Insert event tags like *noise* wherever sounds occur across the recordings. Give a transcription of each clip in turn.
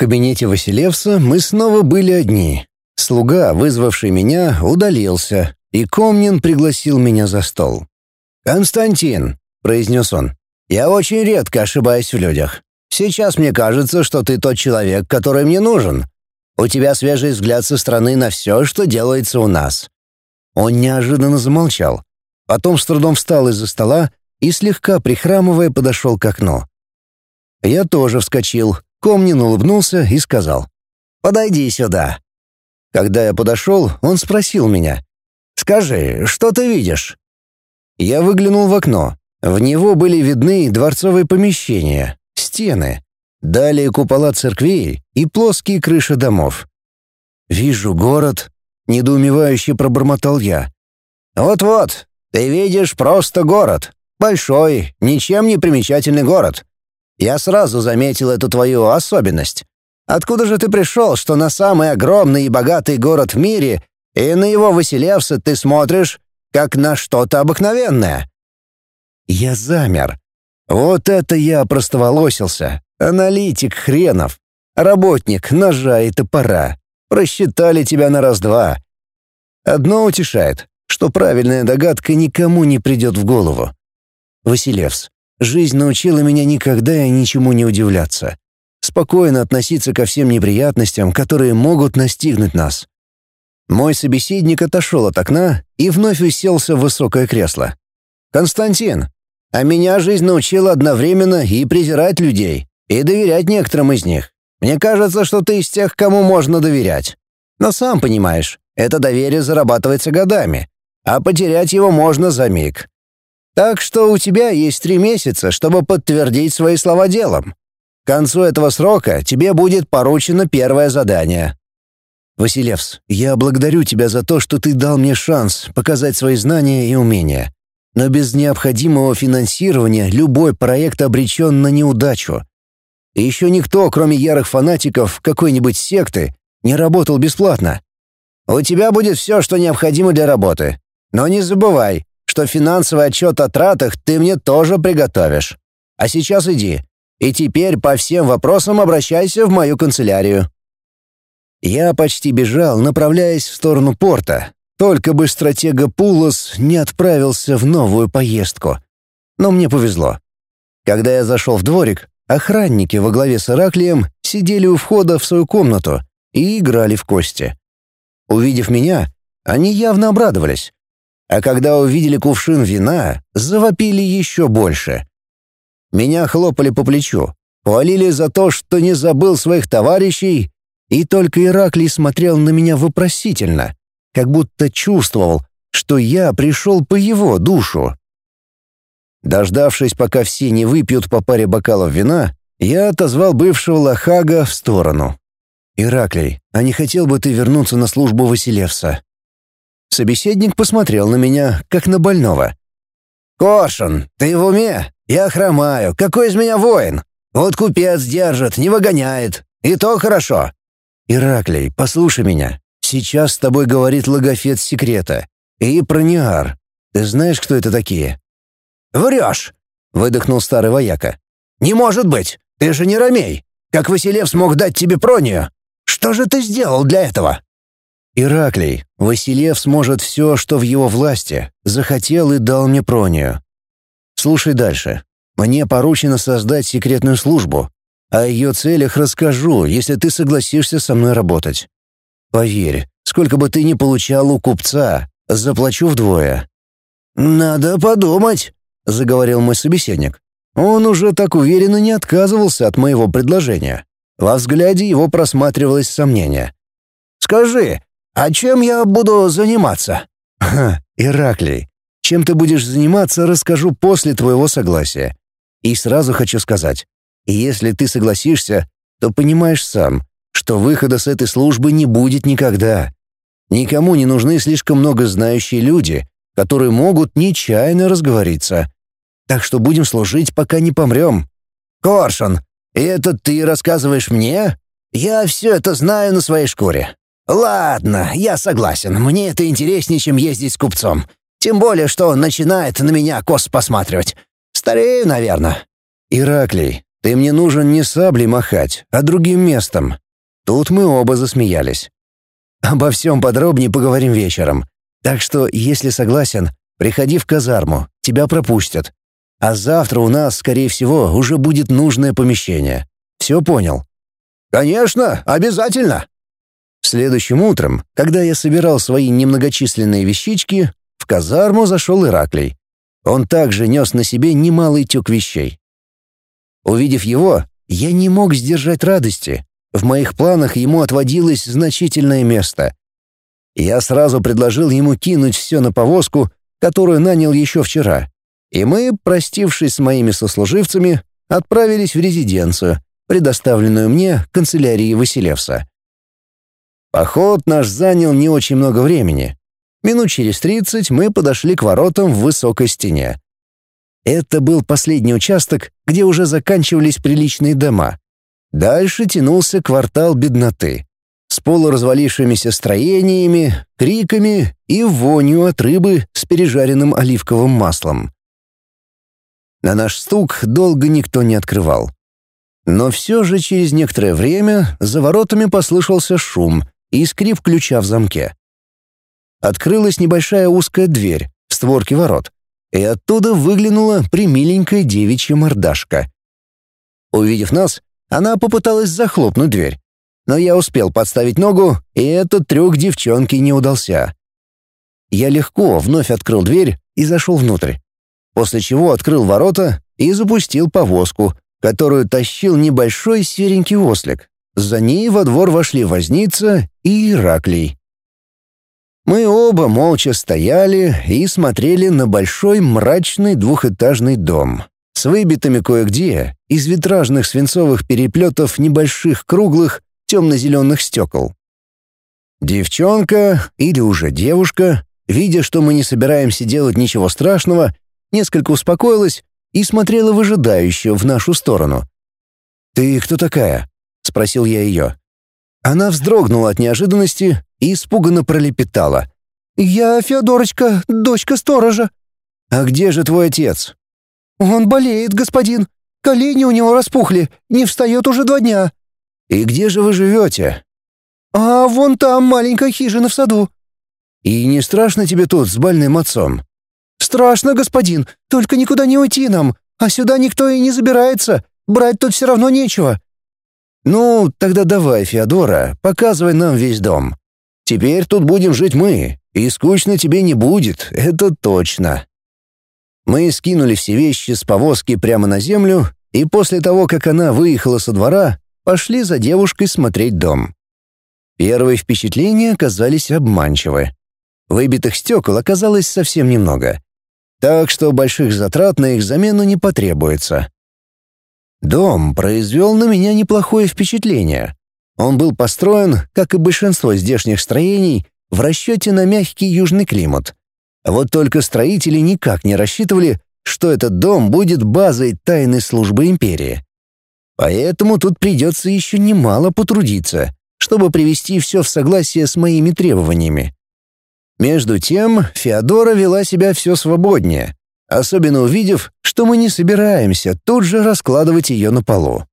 кабинете Василевса мы снова были одни. Слуга, вызвавший меня, удалился, и Комнин пригласил меня за стол. «Константин», — произнес он, — «я очень редко ошибаюсь в людях. Сейчас мне кажется, что ты тот человек, который мне нужен. У тебя свежий взгляд со стороны на все, что делается у нас». Он неожиданно замолчал. Потом с трудом встал из-за стола и, слегка прихрамывая, подошел к окну. Я тоже вскочил. Комнин улыбнулся и сказал. «Подойди сюда». Когда я подошел, он спросил меня. «Скажи, что ты видишь?» Я выглянул в окно. В него были видны дворцовые помещения, стены, далее купола церквей и плоские крыши домов. «Вижу город», — недоумевающе пробормотал я. «Вот-вот, ты видишь просто город. Большой, ничем не примечательный город. Я сразу заметил эту твою особенность. Откуда же ты пришел, что на самый огромный и богатый город в мире и на его Василевса ты смотришь, как на что-то обыкновенное?» Я замер. Вот это я простоволосился. Аналитик хренов. Работник ножа и топора. Просчитали тебя на раз-два. Одно утешает, что правильная догадка никому не придет в голову. Василевс, жизнь научила меня никогда и ничему не удивляться спокойно относиться ко всем неприятностям, которые могут настигнуть нас. Мой собеседник отошел от окна и вновь уселся в высокое кресло. «Константин, а меня жизнь научила одновременно и презирать людей, и доверять некоторым из них. Мне кажется, что ты из тех, кому можно доверять. Но сам понимаешь, это доверие зарабатывается годами, а потерять его можно за миг. Так что у тебя есть три месяца, чтобы подтвердить свои слова делом. К концу этого срока тебе будет поручено первое задание. Василевс, я благодарю тебя за то, что ты дал мне шанс показать свои знания и умения. Но без необходимого финансирования любой проект обречен на неудачу. И еще никто, кроме ярых фанатиков какой-нибудь секты, не работал бесплатно. У тебя будет все, что необходимо для работы. Но не забывай, что финансовый отчет о тратах ты мне тоже приготовишь. А сейчас иди, и теперь по всем вопросам обращайся в мою канцелярию». Я почти бежал, направляясь в сторону порта, только бы стратега Пулос не отправился в новую поездку. Но мне повезло. Когда я зашел в дворик, охранники во главе с Ираклием сидели у входа в свою комнату и играли в кости. Увидев меня, они явно обрадовались. А когда увидели кувшин вина, завопили еще больше. Меня хлопали по плечу, хвалили за то, что не забыл своих товарищей, и только Ираклий смотрел на меня вопросительно, как будто чувствовал, что я пришел по его душу. Дождавшись, пока все не выпьют по паре бокалов вина, я отозвал бывшего Лохага в сторону. «Ираклий, а не хотел бы ты вернуться на службу Василевса?» Собеседник посмотрел на меня, как на больного. «Коршун, ты в уме? Я хромаю. Какой из меня воин? Вот купец держит, не выгоняет. И то хорошо. Ираклий, послушай меня. Сейчас с тобой говорит логофет секрета. И прониар. Ты знаешь, кто это такие? Врешь, выдохнул старый вояка. Не может быть. Ты же не ромей. Как Василев смог дать тебе пронию? Что же ты сделал для этого? Ираклий, Василев сможет все, что в его власти. Захотел и дал мне пронию. Слушай дальше. Мне поручено создать секретную службу. О ее целях расскажу, если ты согласишься со мной работать. Поверь, сколько бы ты ни получал у купца, заплачу вдвое». «Надо подумать», — заговорил мой собеседник. Он уже так уверенно не отказывался от моего предложения. Во взгляде его просматривалось сомнение. «Скажи, а чем я буду заниматься?» «Ха, *laughs* Ираклий, чем ты будешь заниматься, расскажу после твоего согласия. И сразу хочу сказать, если ты согласишься, то понимаешь сам, что выхода с этой службы не будет никогда. Никому не нужны слишком много знающие люди, которые могут нечаянно разговориться. Так что будем служить, пока не помрем. Коршун, это ты рассказываешь мне? Я все это знаю на своей шкуре. Ладно, я согласен, мне это интереснее, чем ездить с купцом. Тем более, что он начинает на меня кос посматривать. Старею, наверное. Ираклий, Ты мне нужен не саблей махать, а другим местом». Тут мы оба засмеялись. «Обо всем подробнее поговорим вечером. Так что, если согласен, приходи в казарму, тебя пропустят. А завтра у нас, скорее всего, уже будет нужное помещение. Все понял?» «Конечно, обязательно!» Следующим утром, когда я собирал свои немногочисленные вещички, в казарму зашел Ираклий. Он также нес на себе немалый тюк вещей. Увидев его, я не мог сдержать радости. В моих планах ему отводилось значительное место. Я сразу предложил ему кинуть все на повозку, которую нанял еще вчера, и мы, простившись с моими сослуживцами, отправились в резиденцию, предоставленную мне канцелярией Василевса. Поход наш занял не очень много времени. Минут через тридцать мы подошли к воротам в высокой стене. Это был последний участок, где уже заканчивались приличные дома. Дальше тянулся квартал бедноты с полуразвалившимися строениями, криками и вонью от рыбы с пережаренным оливковым маслом. На наш стук долго никто не открывал. Но все же через некоторое время за воротами послышался шум и скрип ключа в замке. Открылась небольшая узкая дверь в створке ворот, и оттуда выглянула примиленькая девичья мордашка. Увидев нас, она попыталась захлопнуть дверь, но я успел подставить ногу, и этот трюк девчонки не удался. Я легко вновь открыл дверь и зашел внутрь после чего открыл ворота и запустил повозку, которую тащил небольшой серенький ослик. За ней во двор вошли Возница и Ираклий. Мы оба молча стояли и смотрели на большой мрачный двухэтажный дом с выбитыми кое-где из витражных свинцовых переплетов небольших круглых темно-зеленых стекол. Девчонка, или уже девушка, видя, что мы не собираемся делать ничего страшного, несколько успокоилась и смотрела выжидающе в нашу сторону. «Ты кто такая?» — спросил я ее. Она вздрогнула от неожиданности и испуганно пролепетала. «Я Феодорочка, дочка сторожа». «А где же твой отец?» «Он болеет, господин. Колени у него распухли, не встает уже два дня». «И где же вы живете?» «А вон там маленькая хижина в саду». «И не страшно тебе тут с больным отцом?» «Страшно, господин, только никуда не уйти нам, а сюда никто и не забирается, брать тут все равно нечего». «Ну, тогда давай, Феодора, показывай нам весь дом. Теперь тут будем жить мы, и скучно тебе не будет, это точно». Мы скинули все вещи с повозки прямо на землю, и после того, как она выехала со двора, пошли за девушкой смотреть дом. Первые впечатления оказались обманчивы. Выбитых стекол оказалось совсем немного так что больших затрат на их замену не потребуется. Дом произвел на меня неплохое впечатление. Он был построен, как и большинство здешних строений, в расчете на мягкий южный климат. Вот только строители никак не рассчитывали, что этот дом будет базой тайной службы империи. Поэтому тут придется еще немало потрудиться, чтобы привести все в согласие с моими требованиями. Между тем, Феодора вела себя все свободнее, особенно увидев, что мы не собираемся тут же раскладывать ее на полу.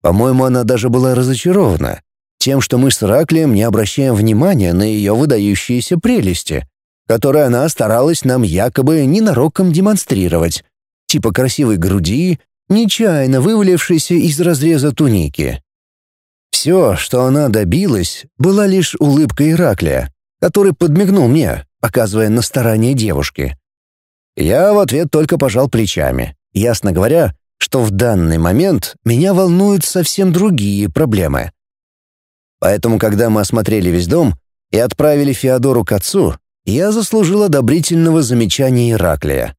По-моему, она даже была разочарована тем, что мы с Раклием не обращаем внимания на ее выдающиеся прелести, которые она старалась нам якобы ненароком демонстрировать, типа красивой груди, нечаянно вывалившейся из разреза туники. Все, что она добилась, была лишь улыбка Ираклия, который подмигнул мне, показывая на старание девушки. Я в ответ только пожал плечами, ясно говоря, что в данный момент меня волнуют совсем другие проблемы. Поэтому, когда мы осмотрели весь дом и отправили Феодору к отцу, я заслужил одобрительного замечания Ираклия.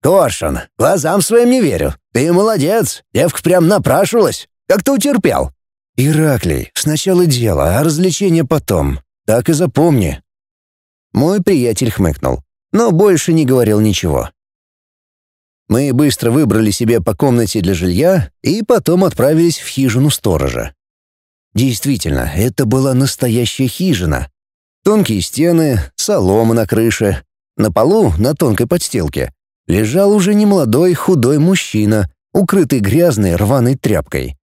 «Коршун, глазам своим не верю. Ты молодец, девка прям напрашивалась. Как ты утерпел?» «Ираклий, сначала дело, а развлечение потом. Так и запомни». Мой приятель хмыкнул, но больше не говорил ничего. Мы быстро выбрали себе по комнате для жилья и потом отправились в хижину сторожа. Действительно, это была настоящая хижина. Тонкие стены, солома на крыше. На полу, на тонкой подстилке, лежал уже немолодой худой мужчина укрытый грязной рваной тряпкой.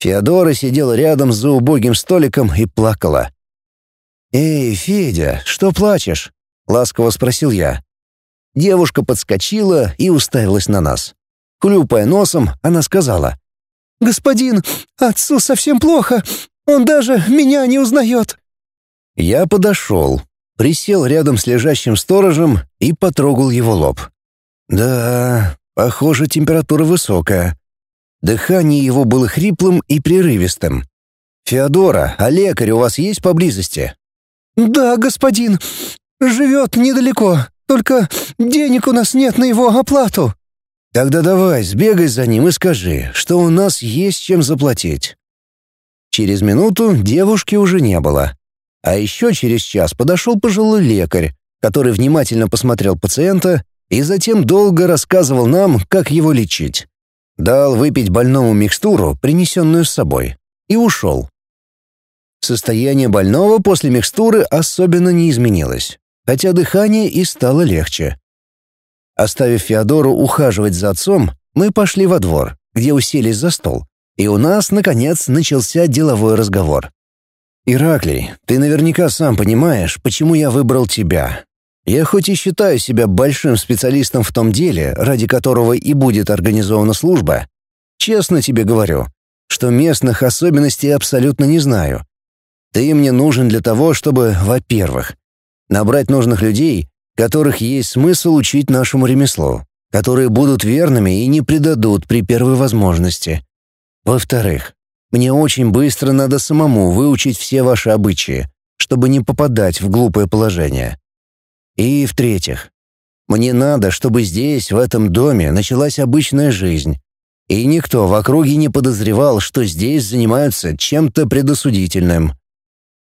Феодора сидела рядом за убогим столиком и плакала. «Эй, Федя, что плачешь?» — ласково спросил я. Девушка подскочила и уставилась на нас. Хлюпая носом, она сказала. «Господин, отцу совсем плохо. Он даже меня не узнает». Я подошел, присел рядом с лежащим сторожем и потрогал его лоб. Да, похоже, температура высокая. Дыхание его было хриплым и прерывистым. «Феодора, а лекарь у вас есть поблизости?» «Да, господин. Живет недалеко. Только денег у нас нет на его оплату». «Тогда давай, сбегай за ним и скажи, что у нас есть чем заплатить». Через минуту девушки уже не было. А еще через час подошел пожилой лекарь, который внимательно посмотрел пациента и затем долго рассказывал нам, как его лечить. Дал выпить больному микстуру, принесенную с собой, и ушел. Состояние больного после микстуры особенно не изменилось, хотя дыхание и стало легче. Оставив Феодору ухаживать за отцом, мы пошли во двор, где уселись за стол, и у нас, наконец, начался деловой разговор. «Ираклий, ты наверняка сам понимаешь, почему я выбрал тебя. Я хоть и считаю себя большим специалистом в том деле, ради которого и будет организована служба, честно тебе говорю, что местных особенностей абсолютно не знаю. Ты мне нужен для того, чтобы, во-первых, набрать нужных людей, которых есть смысл учить нашему ремеслу, которые будут верными и не предадут при первой возможности. Во-вторых, мне очень быстро надо самому выучить все ваши обычаи, чтобы не попадать в глупое положение. И в-третьих, мне надо, чтобы здесь, в этом доме, началась обычная жизнь, и никто в округе не подозревал, что здесь занимаются чем-то предосудительным.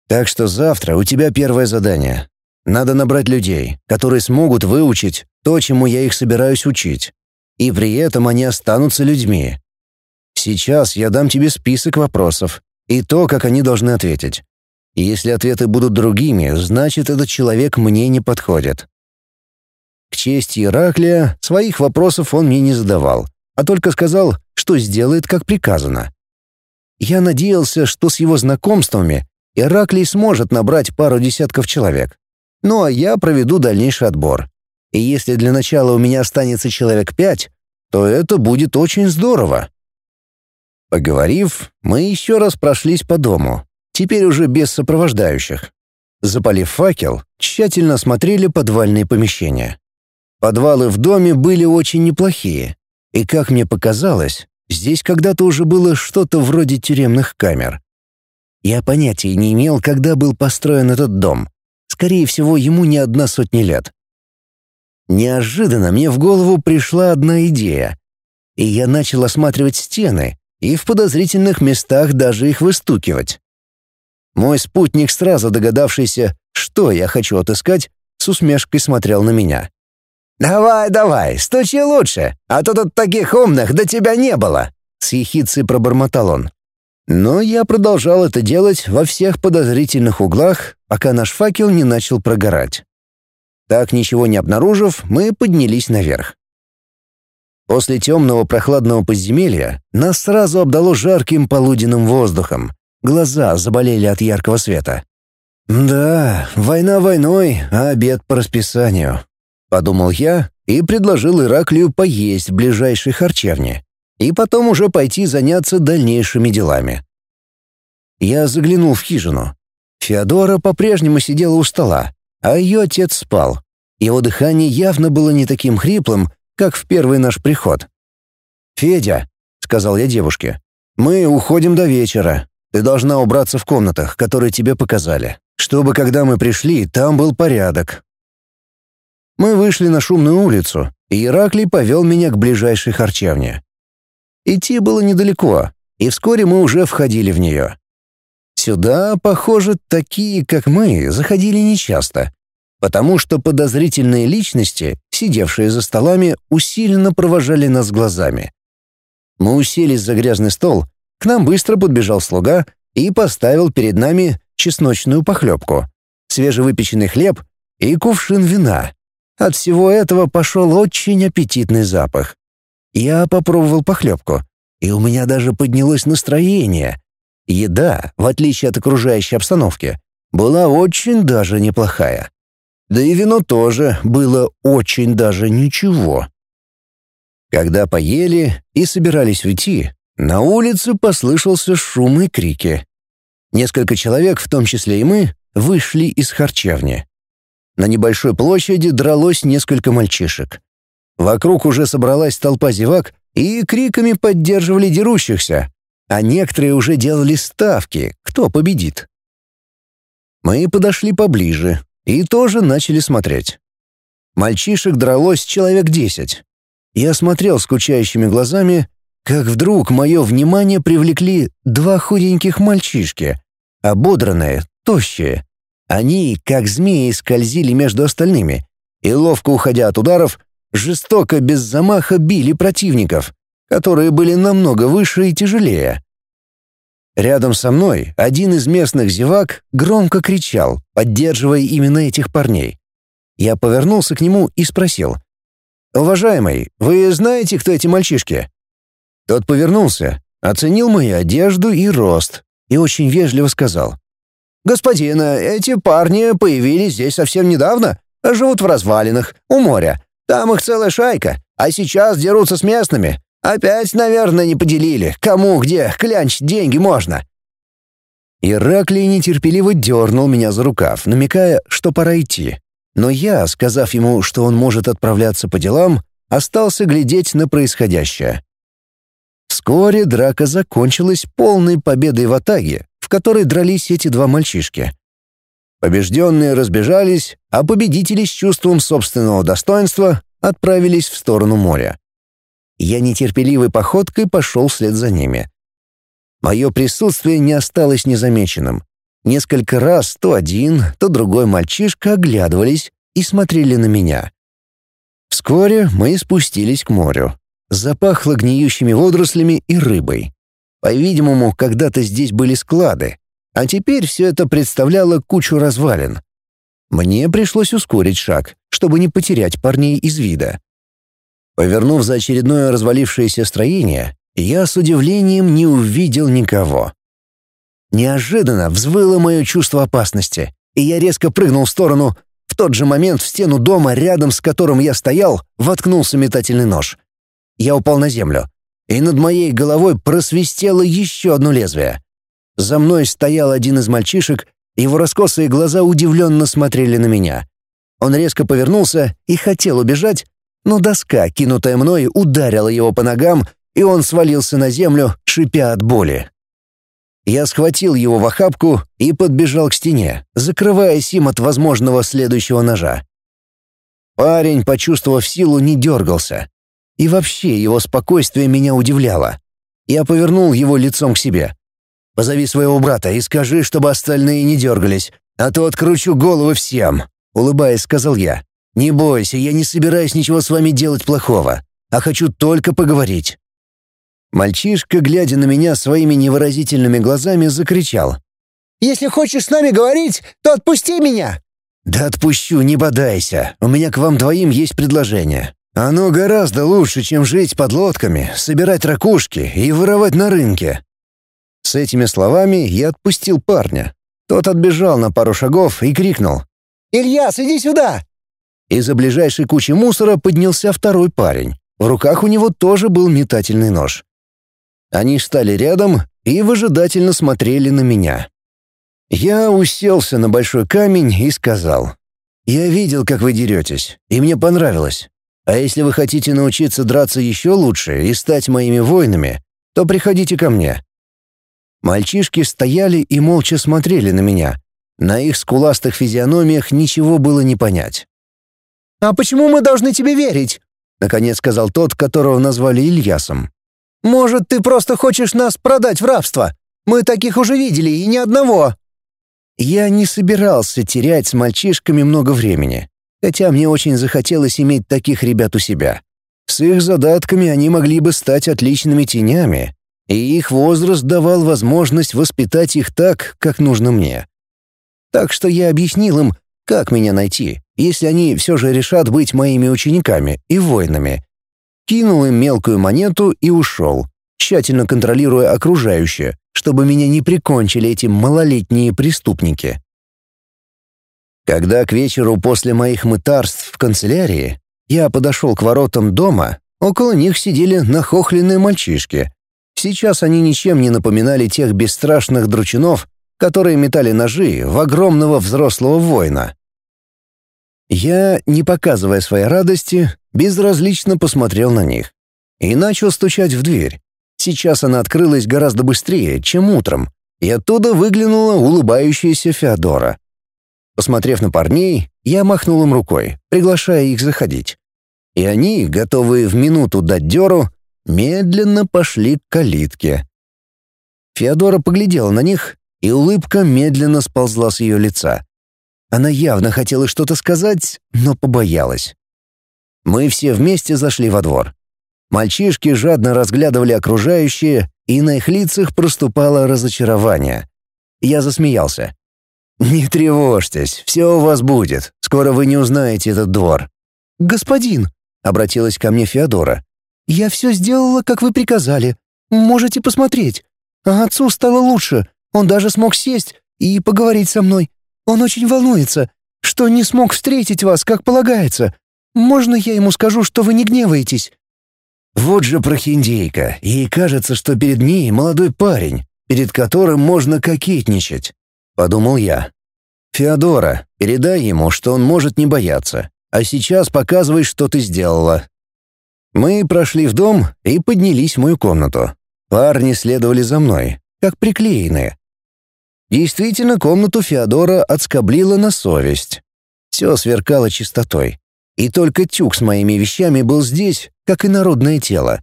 Так что завтра у тебя первое задание. Надо набрать людей, которые смогут выучить то, чему я их собираюсь учить. И при этом они останутся людьми, Сейчас я дам тебе список вопросов и то, как они должны ответить. И если ответы будут другими, значит, этот человек мне не подходит. К чести Ираклия, своих вопросов он мне не задавал, а только сказал, что сделает, как приказано. Я надеялся, что с его знакомствами Ираклий сможет набрать пару десятков человек. Ну а я проведу дальнейший отбор. И если для начала у меня останется человек пять, то это будет очень здорово. Поговорив, мы еще раз прошлись по дому, теперь уже без сопровождающих. Запалив факел, тщательно осмотрели подвальные помещения. Подвалы в доме были очень неплохие, и, как мне показалось, здесь когда-то уже было что-то вроде тюремных камер. Я понятия не имел, когда был построен этот дом. Скорее всего, ему не одна сотня лет. Неожиданно мне в голову пришла одна идея, и я начал осматривать стены, и в подозрительных местах даже их выстукивать. Мой спутник, сразу догадавшийся, что я хочу отыскать, с усмешкой смотрел на меня. «Давай, давай, стучи лучше, а то тут таких умных до тебя не было!» С ехицей пробормотал он. Но я продолжал это делать во всех подозрительных углах, пока наш факел не начал прогорать. Так ничего не обнаружив, мы поднялись наверх. После темного прохладного подземелья нас сразу обдало жарким полуденным воздухом. Глаза заболели от яркого света. «Да, война войной, а обед по расписанию», — подумал я и предложил Ираклию поесть в ближайшей харчевне и потом уже пойти заняться дальнейшими делами. Я заглянул в хижину. Феодора по-прежнему сидела у стола, а ее отец спал. Его дыхание явно было не таким хриплым, как в первый наш приход. «Федя», — сказал я девушке, — «мы уходим до вечера. Ты должна убраться в комнатах, которые тебе показали, чтобы, когда мы пришли, там был порядок». Мы вышли на шумную улицу, и Ираклий повел меня к ближайшей харчевне. Идти было недалеко, и вскоре мы уже входили в нее. Сюда, похоже, такие, как мы, заходили нечасто, потому что подозрительные личности, сидевшие за столами, усиленно провожали нас глазами. Мы уселись за грязный стол, к нам быстро подбежал слуга и поставил перед нами чесночную похлебку, свежевыпеченный хлеб и кувшин вина. От всего этого пошел очень аппетитный запах. Я попробовал похлебку, и у меня даже поднялось настроение. Еда, в отличие от окружающей обстановки, была очень даже неплохая. Да и вино тоже было очень даже ничего. Когда поели и собирались уйти, на улице послышался шум и крики. Несколько человек, в том числе и мы, вышли из харчевни. На небольшой площади дралось несколько мальчишек. Вокруг уже собралась толпа зевак и криками поддерживали дерущихся, а некоторые уже делали ставки, кто победит. Мы подошли поближе и тоже начали смотреть. Мальчишек дралось человек десять. Я смотрел скучающими глазами, как вдруг мое внимание привлекли два худеньких мальчишки, ободранные, тощие. Они, как змеи, скользили между остальными и, ловко уходя от ударов, жестоко без замаха били противников, которые были намного выше и тяжелее. Рядом со мной один из местных зевак громко кричал, поддерживая именно этих парней. Я повернулся к нему и спросил. «Уважаемый, вы знаете, кто эти мальчишки?» Тот повернулся, оценил мою одежду и рост и очень вежливо сказал. «Господин, эти парни появились здесь совсем недавно, живут в развалинах, у моря. Там их целая шайка, а сейчас дерутся с местными. Опять, наверное, не поделили, кому где клянчить деньги можно». Ираклий нетерпеливо дернул меня за рукав, намекая, что пора идти. Но я, сказав ему, что он может отправляться по делам, остался глядеть на происходящее. Вскоре драка закончилась полной победой в атаге, в которой дрались эти два мальчишки. Побежденные разбежались, а победители с чувством собственного достоинства отправились в сторону моря. Я нетерпеливой походкой пошел вслед за ними. Мое присутствие не осталось незамеченным. Несколько раз то один, то другой мальчишка оглядывались и смотрели на меня. Вскоре мы спустились к морю. Запахло гниющими водорослями и рыбой. По-видимому, когда-то здесь были склады, а теперь все это представляло кучу развалин. Мне пришлось ускорить шаг, чтобы не потерять парней из вида. Повернув за очередное развалившееся строение, я с удивлением не увидел никого. Неожиданно взвыло мое чувство опасности, и я резко прыгнул в сторону. В тот же момент в стену дома, рядом с которым я стоял, воткнулся метательный нож. Я упал на землю, и над моей головой просвистело еще одно лезвие. За мной стоял один из мальчишек, его раскосые глаза удивленно смотрели на меня. Он резко повернулся и хотел убежать, но доска, кинутая мной, ударила его по ногам, и он свалился на землю, шипя от боли. Я схватил его в охапку и подбежал к стене, закрываясь им от возможного следующего ножа. Парень, почувствовав силу, не дергался. И вообще его спокойствие меня удивляло. Я повернул его лицом к себе. «Позови своего брата и скажи, чтобы остальные не дергались, а то откручу головы всем», — улыбаясь, сказал я. «Не бойся, я не собираюсь ничего с вами делать плохого, а хочу только поговорить». Мальчишка, глядя на меня своими невыразительными глазами, закричал. «Если хочешь с нами говорить, то отпусти меня!» «Да отпущу, не бодайся. У меня к вам двоим есть предложение. Оно гораздо лучше, чем жить под лодками, собирать ракушки и воровать на рынке». С этими словами я отпустил парня. Тот отбежал на пару шагов и крикнул. «Ильяс, иди сюда!» Из-за ближайшей кучи мусора поднялся второй парень. В руках у него тоже был метательный нож. Они стали рядом и выжидательно смотрели на меня. Я уселся на большой камень и сказал, «Я видел, как вы деретесь, и мне понравилось. А если вы хотите научиться драться еще лучше и стать моими воинами, то приходите ко мне». Мальчишки стояли и молча смотрели на меня. На их скуластых физиономиях ничего было не понять. «А почему мы должны тебе верить?» — наконец сказал тот, которого назвали Ильясом. «Может, ты просто хочешь нас продать в рабство? Мы таких уже видели, и ни одного». Я не собирался терять с мальчишками много времени, хотя мне очень захотелось иметь таких ребят у себя. С их задатками они могли бы стать отличными тенями, и их возраст давал возможность воспитать их так, как нужно мне. Так что я объяснил им, как меня найти, если они все же решат быть моими учениками и воинами. кинул им мелкую монету и ушел, тщательно контролируя окружающее, чтобы меня не прикончили эти малолетние преступники. Когда к вечеру после моих мытарств в канцелярии я подошел к воротам дома, около них сидели нахохленные мальчишки. Сейчас они ничем не напоминали тех бесстрашных дручунов, которые метали ножи в огромного взрослого воина. Я, не показывая своей радости, безразлично посмотрел на них и начал стучать в дверь. Сейчас она открылась гораздо быстрее, чем утром, и оттуда выглянула улыбающаяся Феодора. Посмотрев на парней, я махнул им рукой, приглашая их заходить. И они, готовые в минуту дать дёру, медленно пошли к калитке. Феодора поглядела на них, и улыбка медленно сползла с ее лица. Она явно хотела что-то сказать, но побоялась. Мы все вместе зашли во двор. Мальчишки жадно разглядывали окружающее, и на их лицах проступало разочарование. Я засмеялся. «Не тревожьтесь, все у вас будет. Скоро вы не узнаете этот двор». «Господин», — обратилась ко мне Феодора, — «я все сделала, как вы приказали. Можете посмотреть. А отцу стало лучше. Он даже смог сесть и поговорить со мной. Он очень волнуется, что не смог встретить вас, как полагается. Можно я ему скажу, что вы не гневаетесь?» Вот же прохиндейка, ей кажется, что перед ней молодой парень, перед которым можно кокетничать, — подумал я. «Феодора, передай ему, что он может не бояться, а сейчас показывай, что ты сделала». Мы прошли в дом и поднялись в мою комнату. Парни следовали за мной, как приклеенные. Действительно, комнату Феодора отскоблила на совесть. Все сверкало чистотой. И только тюк с моими вещами был здесь, как и народное тело.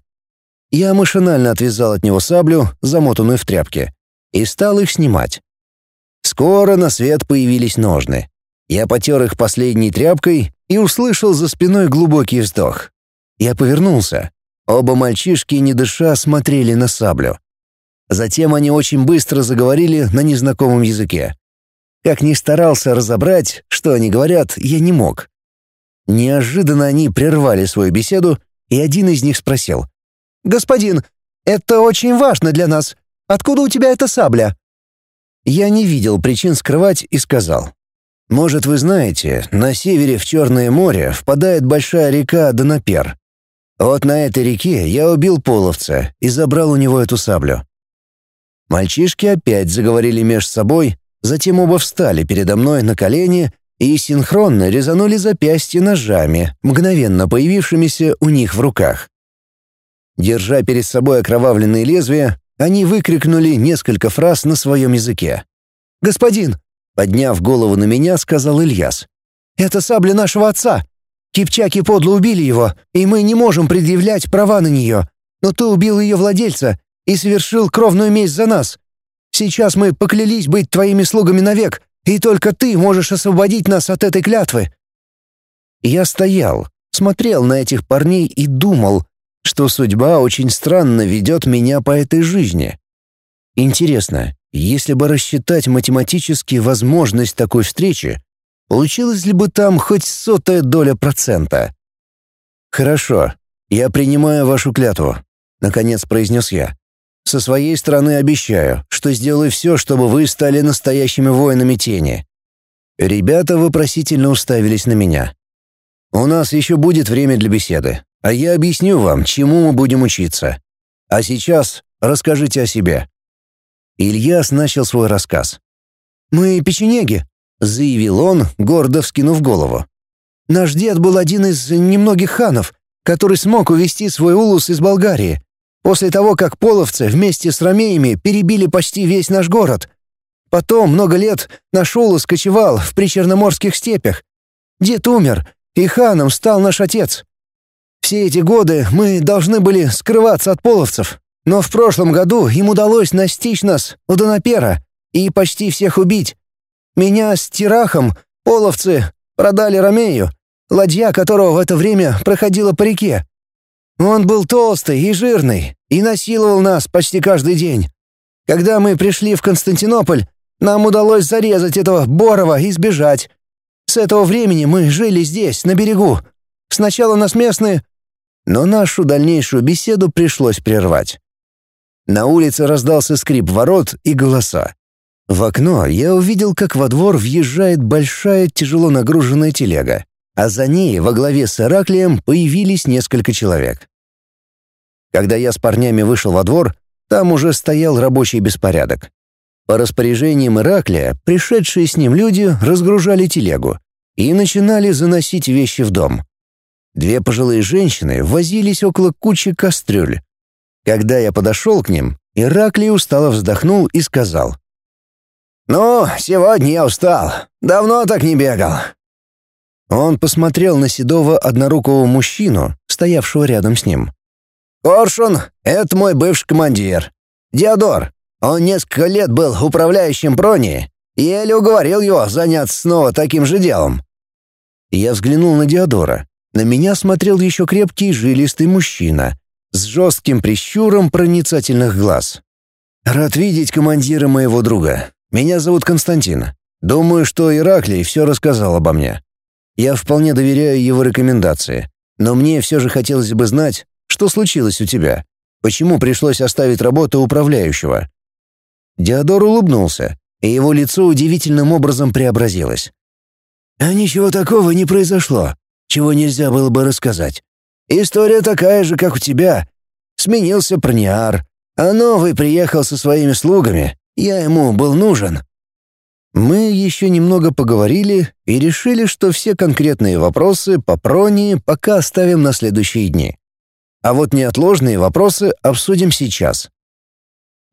Я машинально отвязал от него саблю, замотанную в тряпке, и стал их снимать. Скоро на свет появились ножны. Я потер их последней тряпкой и услышал за спиной глубокий вздох. Я повернулся. Оба мальчишки, не дыша, смотрели на саблю. Затем они очень быстро заговорили на незнакомом языке. Как ни старался разобрать, что они говорят, я не мог. Неожиданно они прервали свою беседу, и один из них спросил. «Господин, это очень важно для нас. Откуда у тебя эта сабля?» Я не видел причин скрывать и сказал. «Может, вы знаете, на севере в Черное море впадает большая река Донапер. Вот на этой реке я убил половца и забрал у него эту саблю». Мальчишки опять заговорили меж собой, затем оба встали передо мной на колени и синхронно резанули запястья ножами, мгновенно появившимися у них в руках. Держа перед собой окровавленные лезвия, они выкрикнули несколько фраз на своем языке. «Господин!» — подняв голову на меня, сказал Ильяс. «Это сабля нашего отца. Кипчаки подло убили его, и мы не можем предъявлять права на нее. Но ты убил ее владельца и совершил кровную месть за нас. Сейчас мы поклялись быть твоими слугами навек, и только ты можешь освободить нас от этой клятвы». Я стоял, смотрел на этих парней и думал, что судьба очень странно ведет меня по этой жизни. Интересно, если бы рассчитать математически возможность такой встречи, получилось ли бы там хоть сотая доля процента? «Хорошо, я принимаю вашу клятву», — наконец произнес я. Со своей стороны обещаю, что сделаю все, чтобы вы стали настоящими воинами тени». Ребята вопросительно уставились на меня. «У нас еще будет время для беседы, а я объясню вам, чему мы будем учиться. А сейчас расскажите о себе». Ильяс начал свой рассказ. «Мы печенеги», — заявил он, гордо вскинув голову. «Наш дед был один из немногих ханов, который смог увести свой улус из Болгарии. После того, как половцы вместе с ромеями перебили почти весь наш город. Потом много лет наш улус кочевал в причерноморских степях. Дед умер, и ханом стал наш отец. Все эти годы мы должны были скрываться от половцев, но в прошлом году им удалось настичь нас у Донапера и почти всех убить. Меня с Тирахом половцы продали Ромею, ладья которого в это время проходила по реке. Он был толстый и жирный и насиловал нас почти каждый день. Когда мы пришли в Константинополь, нам удалось зарезать этого Борова и сбежать. С этого времени мы жили здесь, на берегу. Сначала нас местные но нашу дальнейшую беседу пришлось прервать. На улице раздался скрип ворот и голоса. В окно я увидел, как во двор въезжает большая тяжело нагруженная телега, а за ней во главе с Ираклием появились несколько человек. Когда я с парнями вышел во двор, там уже стоял рабочий беспорядок. По распоряжениям Ираклия, пришедшие с ним люди разгружали телегу и начинали заносить вещи в дом. Две пожилые женщины возились около кучи кастрюль. Когда я подошел к ним, Ираклий устало вздохнул и сказал. «Ну, сегодня я устал. Давно так не бегал». Он посмотрел на седого однорукого мужчину, стоявшего рядом с ним. «Коршун — это мой бывший командир. Диодор. Он несколько лет был управляющим Прони. Еле уговорил его заняться снова таким же делом». Я взглянул на Диодора. На меня смотрел еще крепкий жилистый мужчина с жестким прищуром проницательных глаз. «Рад видеть командира моего друга. Меня зовут Константин. Думаю, что Ираклий все рассказал обо мне. Я вполне доверяю его рекомендации, но мне все же хотелось бы знать, что случилось у тебя. Почему пришлось оставить работу управляющего?» Диодор улыбнулся, и его лицо удивительным образом преобразилось. «А ничего такого не произошло чего нельзя было бы рассказать. История такая же, как у тебя. Сменился Прониар, а новый приехал со своими слугами. Я ему был нужен». Мы еще немного поговорили и решили, что все конкретные вопросы по Пронии пока оставим на следующие дни. А вот неотложные вопросы обсудим сейчас.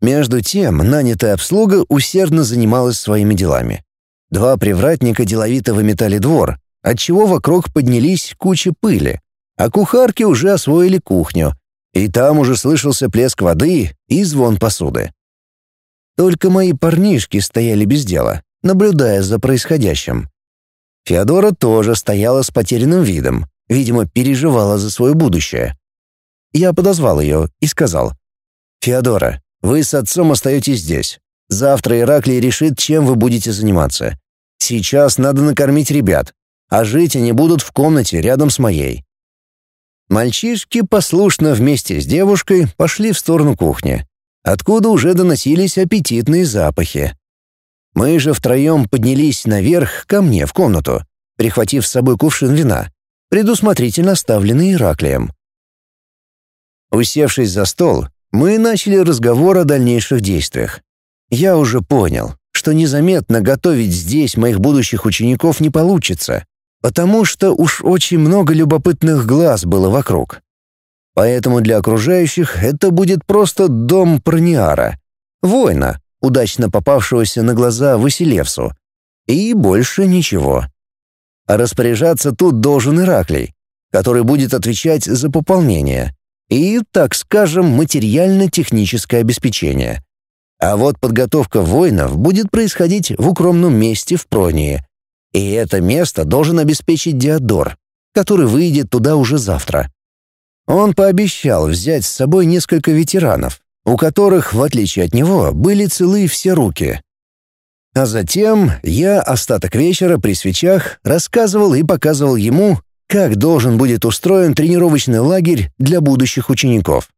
Между тем, нанятая обслуга усердно занималась своими делами. Два привратника деловито выметали двор, отчего вокруг поднялись кучи пыли, а кухарки уже освоили кухню, и там уже слышался плеск воды и звон посуды. Только мои парнишки стояли без дела, наблюдая за происходящим. Феодора тоже стояла с потерянным видом, видимо, переживала за свое будущее. Я подозвал ее и сказал, «Феодора, вы с отцом остаетесь здесь. Завтра Ираклий решит, чем вы будете заниматься. Сейчас надо накормить ребят, а жить они будут в комнате рядом с моей. Мальчишки послушно вместе с девушкой пошли в сторону кухни, откуда уже доносились аппетитные запахи. Мы же втроем поднялись наверх ко мне в комнату, прихватив с собой кувшин вина, предусмотрительно оставленный Ираклием. Усевшись за стол, мы начали разговор о дальнейших действиях. Я уже понял, что незаметно готовить здесь моих будущих учеников не получится, потому что уж очень много любопытных глаз было вокруг. Поэтому для окружающих это будет просто дом Прониара, воина, удачно попавшегося на глаза Василевсу, и больше ничего. А распоряжаться тут должен Ираклий, который будет отвечать за пополнение и, так скажем, материально-техническое обеспечение. А вот подготовка воинов будет происходить в укромном месте в Пронии, и это место должен обеспечить Диодор, который выйдет туда уже завтра. Он пообещал взять с собой несколько ветеранов, у которых, в отличие от него, были целы все руки. А затем я остаток вечера при свечах рассказывал и показывал ему, как должен будет устроен тренировочный лагерь для будущих учеников.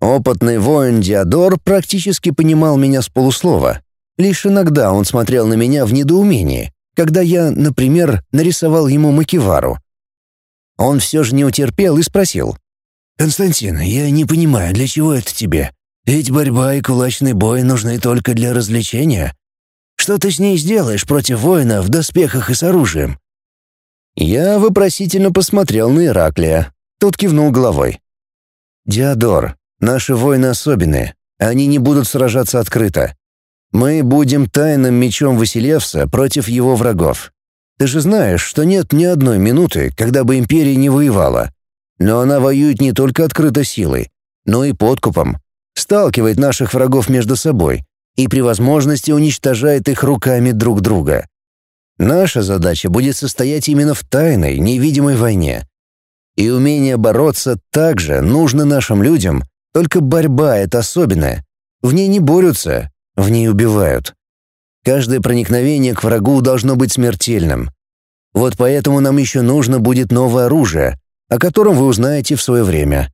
Опытный воин Диодор практически понимал меня с полуслова. Лишь иногда он смотрел на меня в недоумении, когда я, например, нарисовал ему макивару. Он все же не утерпел и спросил. «Константин, я не понимаю, для чего это тебе? Ведь борьба и кулачный бой нужны только для развлечения. Что ты с ней сделаешь против воина в доспехах и с оружием?» Я вопросительно посмотрел на Ираклия. Тот кивнул головой. «Диодор, наши воины особенные. Они не будут сражаться открыто. Мы будем тайным мечом Василевса против его врагов. Ты же знаешь, что нет ни одной минуты, когда бы империя не воевала. Но она воюет не только открыто силой, но и подкупом, сталкивает наших врагов между собой и при возможности уничтожает их руками друг друга. Наша задача будет состоять именно в тайной, невидимой войне. И умение бороться также нужно нашим людям, только борьба — это особенная. В ней не борются, в ней убивают. Каждое проникновение к врагу должно быть смертельным. Вот поэтому нам еще нужно будет новое оружие, о котором вы узнаете в свое время.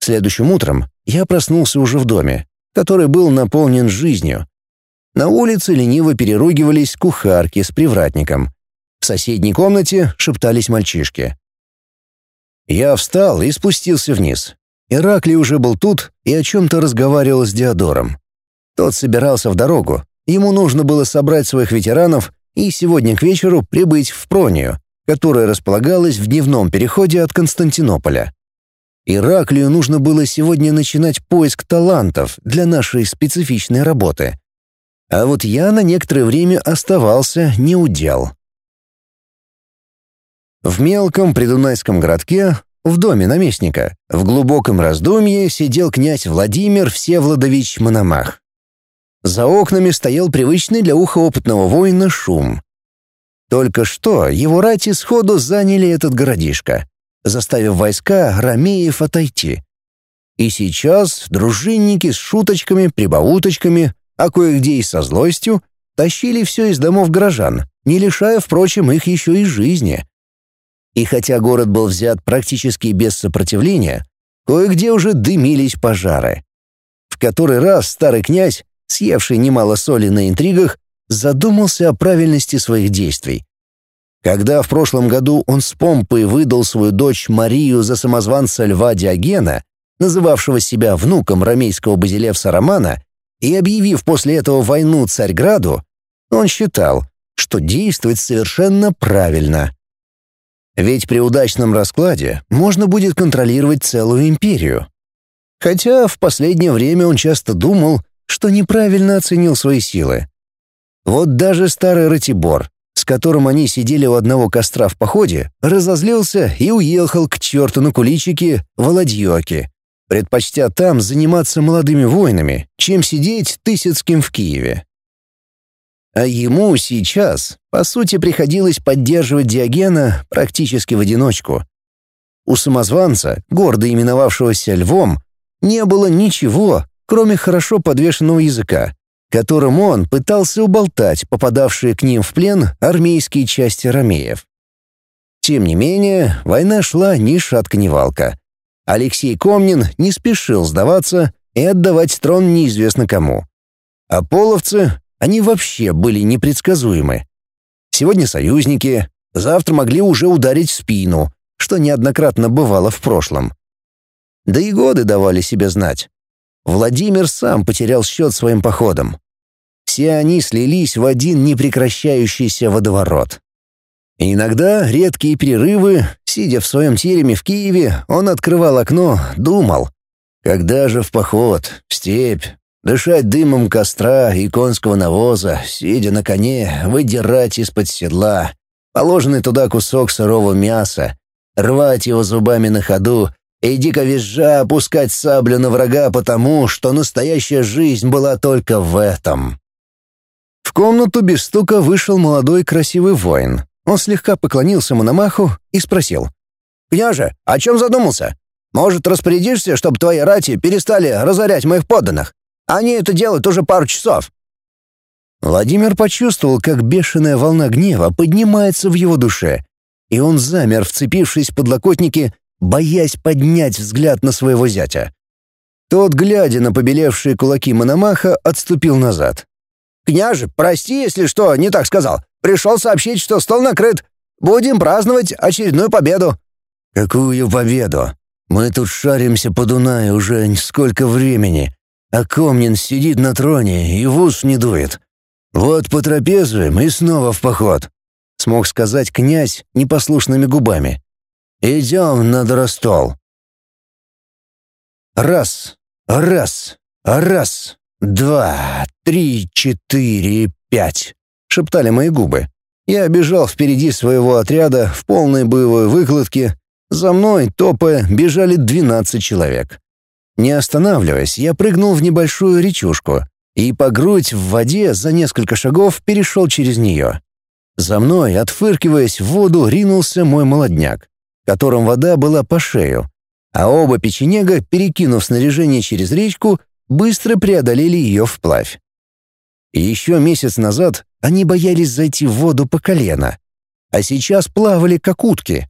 Следующим утром я проснулся уже в доме, который был наполнен жизнью. На улице лениво переругивались кухарки с привратником. В соседней комнате шептались мальчишки. Я встал и спустился вниз. Ираклий уже был тут и о чем-то разговаривал с Диодором. Тот собирался в дорогу. Ему нужно было собрать своих ветеранов и сегодня к вечеру прибыть в Пронию, которая располагалась в дневном переходе от Константинополя. Ираклию нужно было сегодня начинать поиск талантов для нашей специфичной работы. А вот я на некоторое время оставался неудел. В мелком придунайском городке, в доме наместника, в глубоком раздумье сидел князь Владимир Всеволодович Мономах. За окнами стоял привычный для уха опытного воина шум. Только что его рати сходу заняли этот городишко заставив войска ромеев отойти. И сейчас дружинники с шуточками, прибауточками, а кое-где и со злостью, тащили все из домов горожан, не лишая, впрочем, их еще и жизни. И хотя город был взят практически без сопротивления, кое-где уже дымились пожары. В который раз старый князь, съевший немало соли на интригах, задумался о правильности своих действий когда в прошлом году он с помпой выдал свою дочь Марию за самозванца Льва Диогена, называвшего себя внуком ромейского базилевса Романа, и объявив после этого войну Царьграду, он считал, что действует совершенно правильно. Ведь при удачном раскладе можно будет контролировать целую империю. Хотя в последнее время он часто думал, что неправильно оценил свои силы. Вот даже старый Ратибор, которым они сидели у одного костра в походе, разозлился и уехал к черту на куличики в Аладьёке, предпочтя там заниматься молодыми воинами, чем сидеть Тысяцким в Киеве. А ему сейчас, по сути, приходилось поддерживать Диогена практически в одиночку. У самозванца, гордо именовавшегося Львом, не было ничего, кроме хорошо подвешенного языка, которым он пытался уболтать попадавшие к ним в плен армейские части ромеев. Тем не менее, война шла ни шатка ни валка. Алексей Комнин не спешил сдаваться и отдавать трон неизвестно кому. А половцы, они вообще были непредсказуемы. Сегодня союзники, завтра могли уже ударить в спину, что неоднократно бывало в прошлом. Да и годы давали себе знать. Владимир сам потерял счет своим походам. Все они слились в один непрекращающийся водоворот. Иногда редкие перерывы, сидя в своем тереме в Киеве, он открывал окно, думал, когда же в поход, в степь, дышать дымом костра и конского навоза, сидя на коне, выдирать из-под седла, положенный туда кусок сырого мяса, рвать его зубами на ходу и дико визжа опускать саблю на врага потому, что настоящая жизнь была только в этом. В комнату без стука вышел молодой красивый воин. Он слегка поклонился Мономаху и спросил. «Княже, о чем задумался? Может, распорядишься, чтобы твои рати перестали разорять моих подданных? Они это делают уже пару часов». Владимир почувствовал, как бешеная волна гнева поднимается в его душе, и он замер, вцепившись в подлокотники, боясь поднять взгляд на своего зятя. Тот, глядя на побелевшие кулаки Мономаха, отступил назад. «Княже, прости, если что, не так сказал. Пришел сообщить, что стол накрыт. Будем праздновать очередную победу». «Какую победу? Мы тут шаримся по Дунаю уже сколько времени, а Комнин сидит на троне и в ус не дует. Вот потрапезуем и снова в поход», — смог сказать князь непослушными губами. Идем на дростол. Раз, раз, раз, два, три, четыре, пять, шептали мои губы. Я бежал впереди своего отряда в полной боевой выкладке. За мной, топая, бежали двенадцать человек. Не останавливаясь, я прыгнул в небольшую речушку и по грудь в воде за несколько шагов перешел через нее. За мной, отфыркиваясь в воду, ринулся мой молодняк которым вода была по шею, а оба печенега, перекинув снаряжение через речку, быстро преодолели ее вплавь. И еще месяц назад они боялись зайти в воду по колено, а сейчас плавали как утки.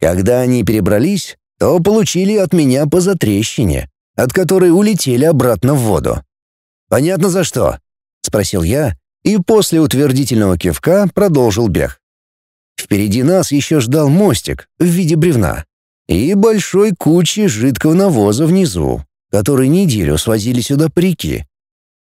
Когда они перебрались, то получили от меня по затрещине, от которой улетели обратно в воду. «Понятно за что?» — спросил я, и после утвердительного кивка продолжил бег. Впереди нас еще ждал мостик в виде бревна и большой кучи жидкого навоза внизу, который неделю свозили сюда по реке.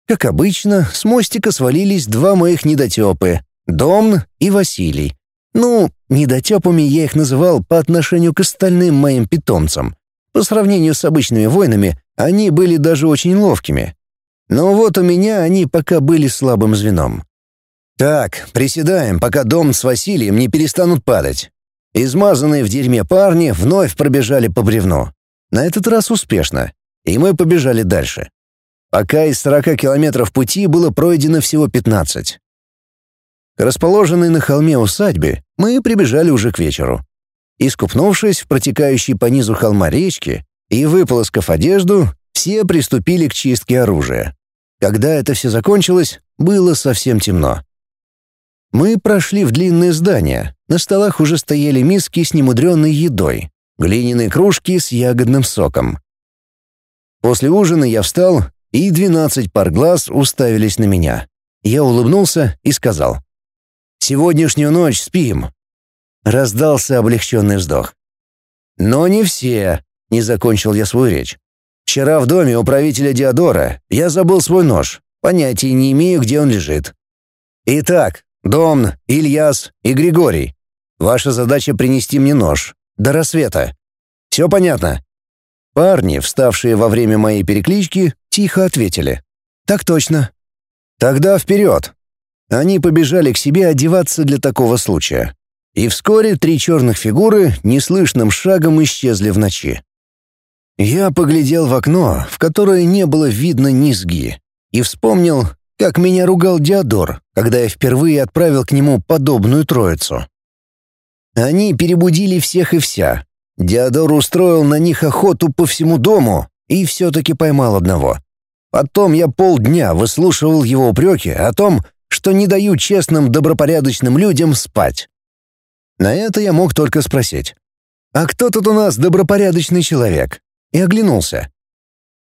Как обычно, с мостика свалились два моих недотепы — Домн и Василий. Ну, недотепами я их называл по отношению к остальным моим питомцам. По сравнению с обычными воинами, они были даже очень ловкими. Но вот у меня они пока были слабым звеном. Так, приседаем, пока Дом с Василием не перестанут падать. Измазанные в дерьме парни вновь пробежали по бревну. На этот раз успешно, и мы побежали дальше. Пока из 40 километров пути было пройдено всего 15. К расположенной на холме усадьбе мы прибежали уже к вечеру. Искупнувшись в протекающей по низу холма речке и выполоскав одежду, все приступили к чистке оружия. Когда это все закончилось, было совсем темно. Мы прошли в длинное здание. На столах уже стояли миски с немудренной едой, глиняные кружки с ягодным соком. После ужина я встал, и двенадцать пар глаз уставились на меня. Я улыбнулся и сказал. «Сегодняшнюю ночь спим». Раздался облегченный вздох. «Но не все», — не закончил я свою речь. «Вчера в доме у правителя Диодора я забыл свой нож. Понятия не имею, где он лежит. Итак, Домн, Ильяс и Григорий. Ваша задача принести мне нож. До рассвета. Все понятно?» Парни, вставшие во время моей переклички, тихо ответили. «Так точно». «Тогда вперед!» Они побежали к себе одеваться для такого случая. И вскоре три черных фигуры неслышным шагом исчезли в ночи. Я поглядел в окно, в которое не было видно низги, и вспомнил, как меня ругал Диодор, когда я впервые отправил к нему подобную троицу. Они перебудили всех и вся. Диодор устроил на них охоту по всему дому и все-таки поймал одного. Потом я полдня выслушивал его упреки о том, что не даю честным добропорядочным людям спать. На это я мог только спросить. «А кто тут у нас добропорядочный человек?» И оглянулся.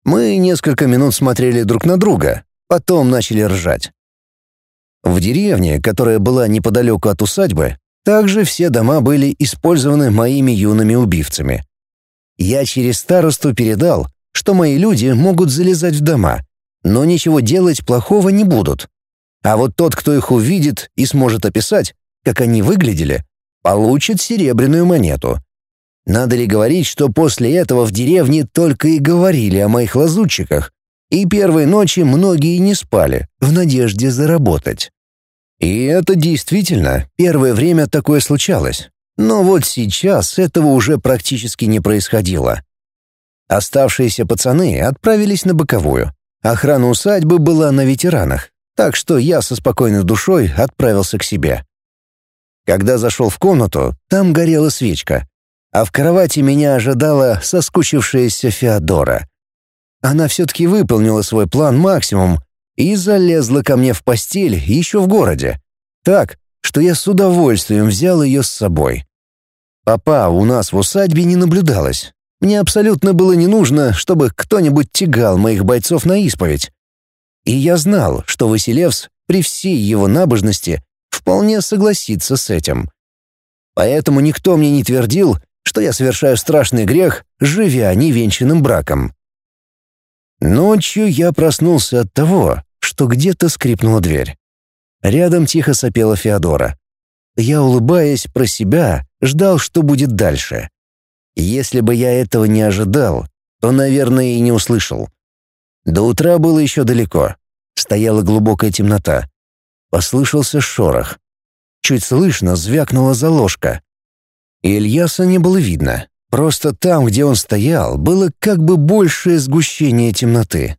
Мы несколько минут смотрели друг на друга, Потом начали ржать. В деревне, которая была неподалеку от усадьбы, также все дома были использованы моими юными убивцами. Я через старосту передал, что мои люди могут залезать в дома, но ничего делать плохого не будут. А вот тот, кто их увидит и сможет описать, как они выглядели, получит серебряную монету. Надо ли говорить, что после этого в деревне только и говорили о моих лазутчиках, и первые ночи многие не спали, в надежде заработать. И это действительно, первое время такое случалось. Но вот сейчас этого уже практически не происходило. Оставшиеся пацаны отправились на боковую. Охрана усадьбы была на ветеранах, так что я со спокойной душой отправился к себе. Когда зашел в комнату, там горела свечка, а в кровати меня ожидала соскучившаяся Феодора — она все-таки выполнила свой план максимум и залезла ко мне в постель еще в городе. Так, что я с удовольствием взял ее с собой. Папа у нас в усадьбе не наблюдалось. Мне абсолютно было не нужно, чтобы кто-нибудь тягал моих бойцов на исповедь. И я знал, что Василевс при всей его набожности вполне согласится с этим. Поэтому никто мне не твердил, что я совершаю страшный грех, живя невенчанным браком. Ночью я проснулся от того, что где-то скрипнула дверь. Рядом тихо сопела Феодора. Я, улыбаясь про себя, ждал, что будет дальше. Если бы я этого не ожидал, то, наверное, и не услышал. До утра было еще далеко. Стояла глубокая темнота. Послышался шорох. Чуть слышно звякнула заложка. Ильяса не было видно. Просто там, где он стоял, было как бы большее сгущение темноты.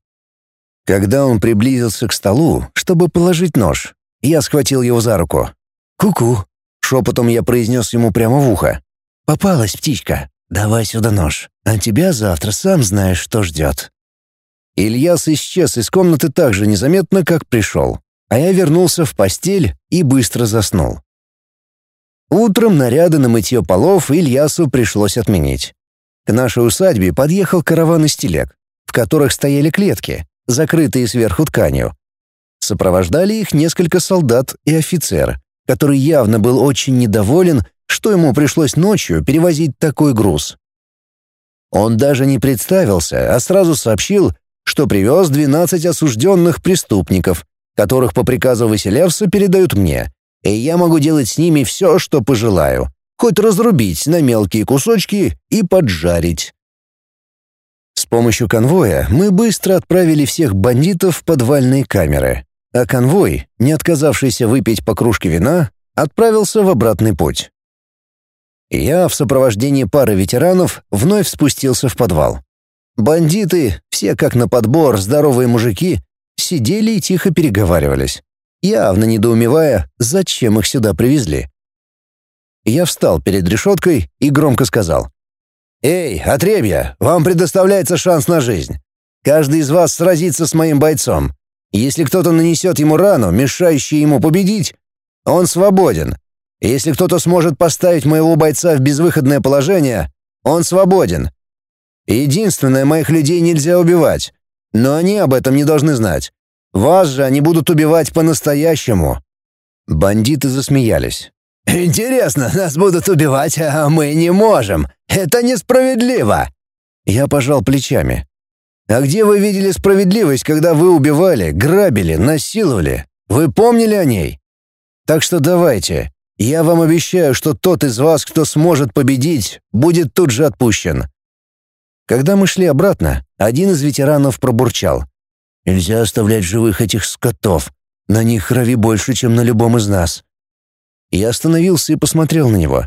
Когда он приблизился к столу, чтобы положить нож, я схватил его за руку. «Ку-ку», — шепотом я произнес ему прямо в ухо. «Попалась птичка. Давай сюда нож. А тебя завтра сам знаешь, что ждет». Ильяс исчез из комнаты так же незаметно, как пришел, а я вернулся в постель и быстро заснул. Утром наряды на мытье полов Ильясу пришлось отменить. К нашей усадьбе подъехал караван из телег, в которых стояли клетки, закрытые сверху тканью. Сопровождали их несколько солдат и офицер, который явно был очень недоволен, что ему пришлось ночью перевозить такой груз. Он даже не представился, а сразу сообщил, что привез 12 осужденных преступников, которых по приказу Василевса передают мне, и я могу делать с ними все, что пожелаю, хоть разрубить на мелкие кусочки и поджарить. С помощью конвоя мы быстро отправили всех бандитов в подвальные камеры, а конвой, не отказавшийся выпить по кружке вина, отправился в обратный путь. Я в сопровождении пары ветеранов вновь спустился в подвал. Бандиты, все как на подбор, здоровые мужики, сидели и тихо переговаривались явно недоумевая, зачем их сюда привезли. Я встал перед решеткой и громко сказал. «Эй, отребья, вам предоставляется шанс на жизнь. Каждый из вас сразится с моим бойцом. Если кто-то нанесет ему рану, мешающую ему победить, он свободен. Если кто-то сможет поставить моего бойца в безвыходное положение, он свободен. Единственное, моих людей нельзя убивать, но они об этом не должны знать. Вас же они будут убивать по-настоящему». Бандиты засмеялись. «Интересно, нас будут убивать, а мы не можем. Это несправедливо!» Я пожал плечами. «А где вы видели справедливость, когда вы убивали, грабили, насиловали? Вы помнили о ней? Так что давайте. Я вам обещаю, что тот из вас, кто сможет победить, будет тут же отпущен». Когда мы шли обратно, один из ветеранов пробурчал. Нельзя оставлять живых этих скотов. На них крови больше, чем на любом из нас. Я остановился и посмотрел на него.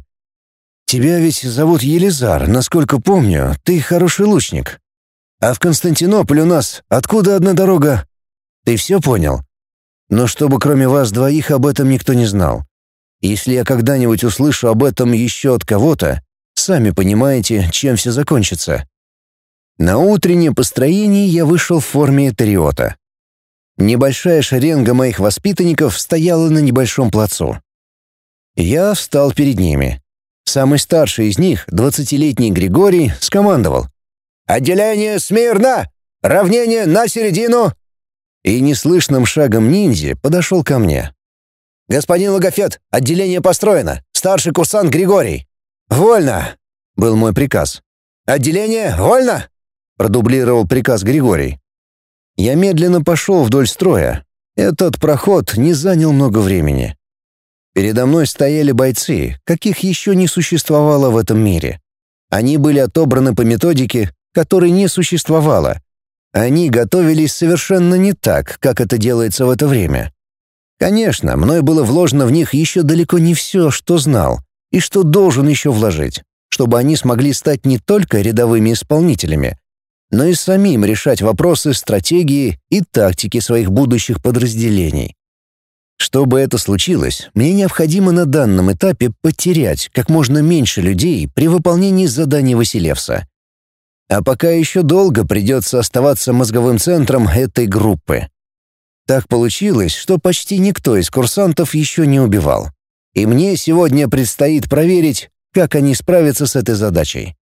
Тебя ведь зовут Елизар, насколько помню, ты хороший лучник. А в Константинополь у нас откуда одна дорога? Ты все понял? Но чтобы кроме вас двоих об этом никто не знал. Если я когда-нибудь услышу об этом еще от кого-то, сами понимаете, чем все закончится. На утреннее построение я вышел в форме этериота. Небольшая шеренга моих воспитанников стояла на небольшом плацу. Я встал перед ними. Самый старший из них, двадцатилетний Григорий, скомандовал. «Отделение смирно! Равнение на середину!» И неслышным шагом ниндзя подошел ко мне. «Господин Логофет, отделение построено. Старший курсант Григорий». «Вольно!» — был мой приказ. «Отделение, вольно!» Продублировал приказ Григорий. Я медленно пошел вдоль строя. Этот проход не занял много времени. Передо мной стояли бойцы, каких еще не существовало в этом мире. Они были отобраны по методике, которой не существовало. Они готовились совершенно не так, как это делается в это время. Конечно, мной было вложено в них еще далеко не все, что знал, и что должен еще вложить, чтобы они смогли стать не только рядовыми исполнителями, но и самим решать вопросы стратегии и тактики своих будущих подразделений. Чтобы это случилось, мне необходимо на данном этапе потерять как можно меньше людей при выполнении заданий Василевса. А пока еще долго придется оставаться мозговым центром этой группы. Так получилось, что почти никто из курсантов еще не убивал. И мне сегодня предстоит проверить, как они справятся с этой задачей.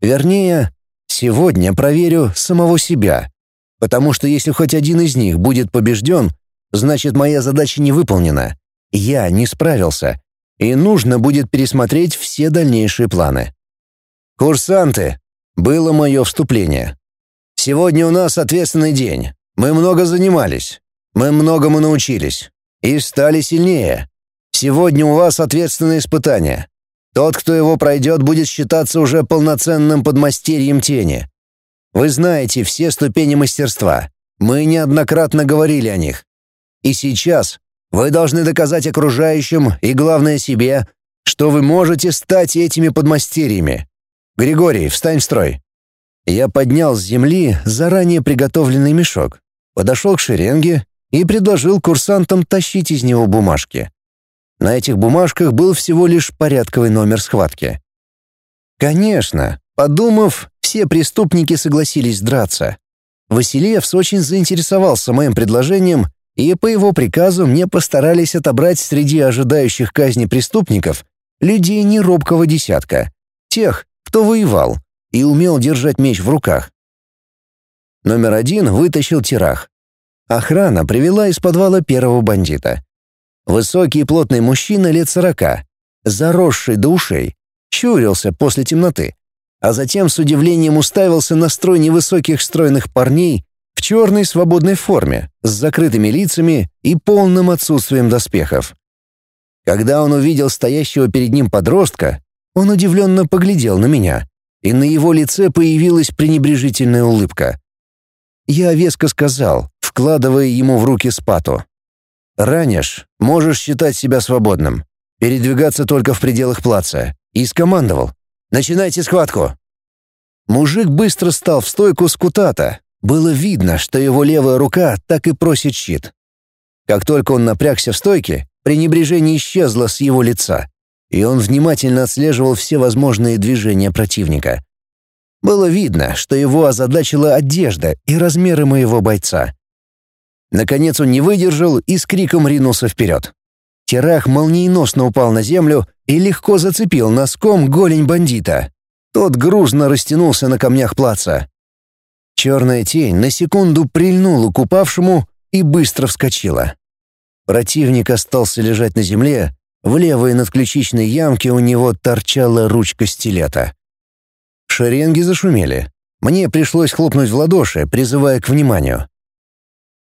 Вернее, Сегодня проверю самого себя, потому что если хоть один из них будет побежден, значит моя задача не выполнена. Я не справился, и нужно будет пересмотреть все дальнейшие планы. «Курсанты!» — было мое вступление. «Сегодня у нас ответственный день. Мы много занимались. Мы многому научились. И стали сильнее. Сегодня у вас ответственное испытание. Тот, кто его пройдет, будет считаться уже полноценным подмастерьем тени. Вы знаете все ступени мастерства. Мы неоднократно говорили о них. И сейчас вы должны доказать окружающим и, главное, себе, что вы можете стать этими подмастерьями. Григорий, встань в строй. Я поднял с земли заранее приготовленный мешок, подошел к шеренге и предложил курсантам тащить из него бумажки. На этих бумажках был всего лишь порядковый номер схватки. Конечно, подумав, все преступники согласились драться. Василевс очень заинтересовался моим предложением, и по его приказу мне постарались отобрать среди ожидающих казни преступников людей неробкого десятка, тех, кто воевал и умел держать меч в руках. Номер один вытащил тирах. Охрана привела из подвала первого бандита. Высокий и плотный мужчина лет сорока, заросший до ушей, щурился после темноты, а затем с удивлением уставился на строй невысоких стройных парней в черной свободной форме, с закрытыми лицами и полным отсутствием доспехов. Когда он увидел стоящего перед ним подростка, он удивленно поглядел на меня, и на его лице появилась пренебрежительная улыбка. Я веско сказал, вкладывая ему в руки спату. «Ранишь, можешь считать себя свободным. Передвигаться только в пределах плаца». И скомандовал. «Начинайте схватку!» Мужик быстро стал в стойку скутата. Было видно, что его левая рука так и просит щит. Как только он напрягся в стойке, пренебрежение исчезло с его лица, и он внимательно отслеживал все возможные движения противника. Было видно, что его озадачила одежда и размеры моего бойца. Наконец он не выдержал и с криком ринулся вперед. Терах молниеносно упал на землю и легко зацепил носком голень бандита. Тот грузно растянулся на камнях плаца. Черная тень на секунду прильнула к упавшему и быстро вскочила. Противник остался лежать на земле, в левой надключичной ямке у него торчала ручка стилета. Шеренги зашумели. Мне пришлось хлопнуть в ладоши, призывая к вниманию.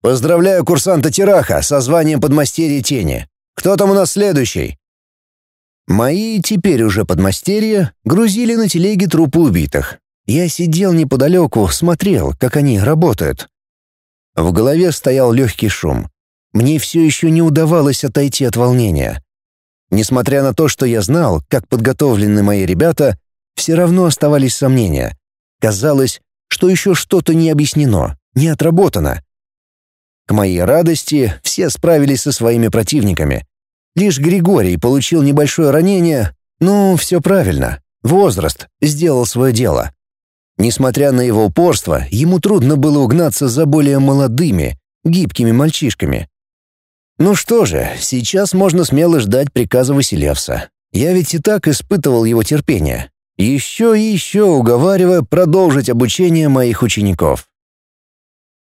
«Поздравляю курсанта Тираха со званием подмастерья тени. Кто там у нас следующий?» Мои теперь уже подмастерья грузили на телеге трупы убитых. Я сидел неподалеку, смотрел, как они работают. В голове стоял легкий шум. Мне все еще не удавалось отойти от волнения. Несмотря на то, что я знал, как подготовлены мои ребята, все равно оставались сомнения. Казалось, что еще что-то не объяснено, не отработано. К моей радости, все справились со своими противниками. Лишь Григорий получил небольшое ранение, ну, все правильно. Возраст сделал свое дело. Несмотря на его упорство, ему трудно было угнаться за более молодыми, гибкими мальчишками. Ну что же, сейчас можно смело ждать приказа Василевса. Я ведь и так испытывал его терпение еще и еще уговаривая продолжить обучение моих учеников.